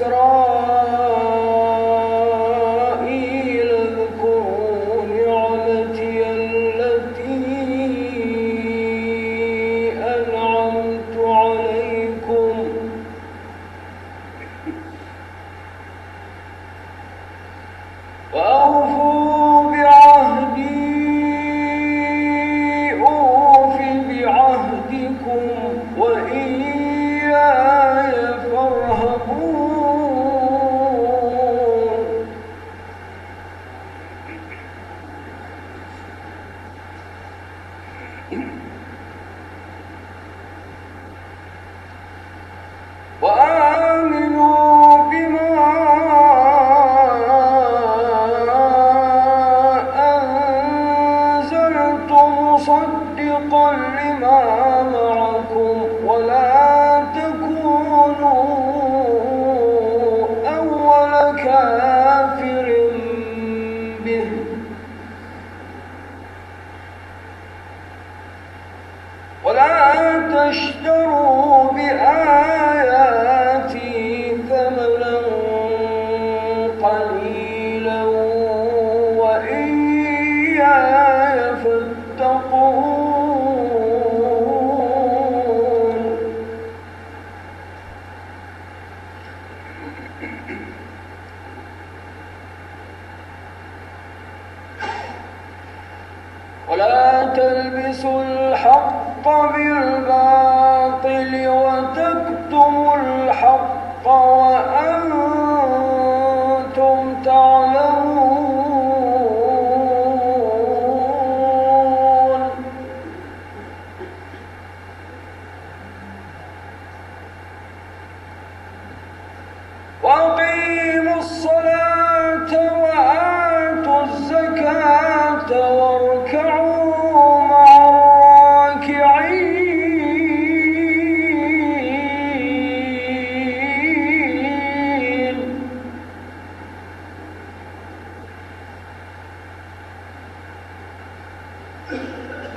الصراط ولا تلبسوا الحق بالباطل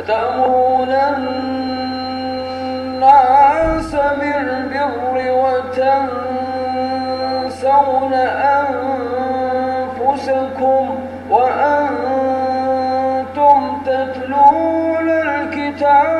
أتأمرون الناس بالبر وتنسون أنفسكم وأنتم تتلون الكتاب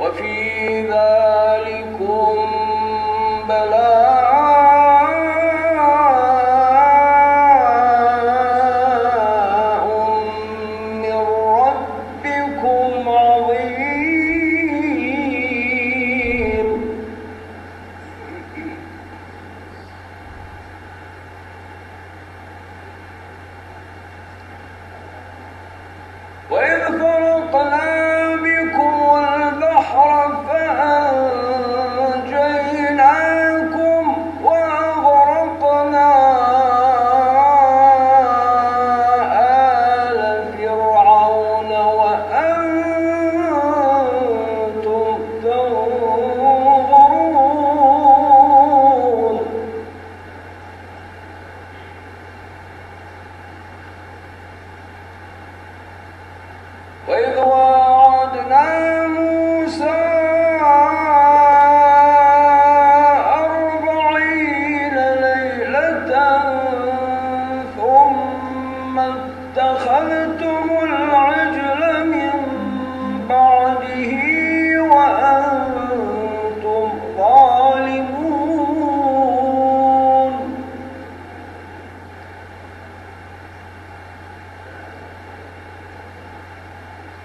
وفي ذلك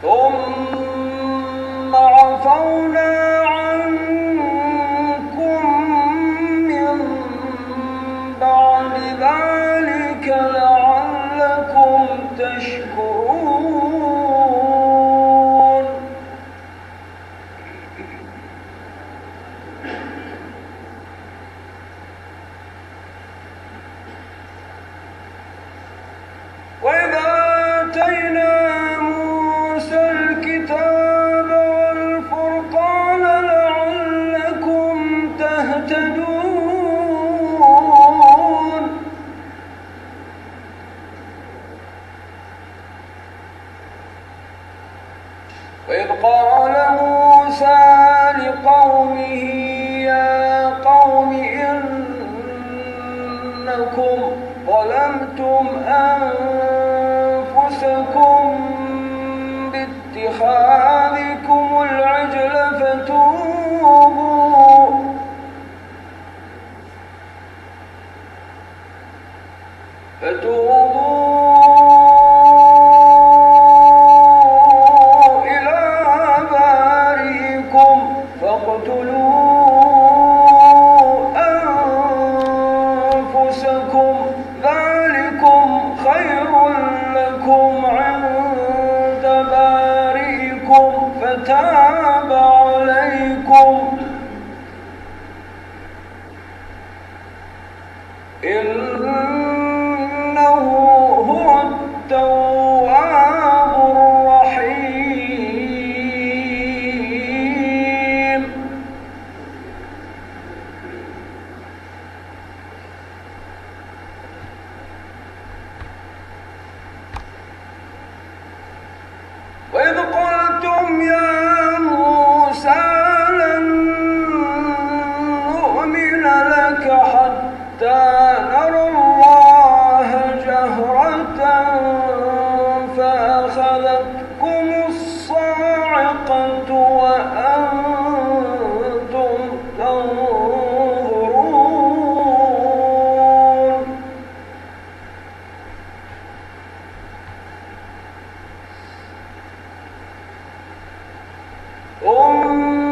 ثم عفونا عنكم من بعد ذلك لعلكم تشكرون. وإذا آتينا Om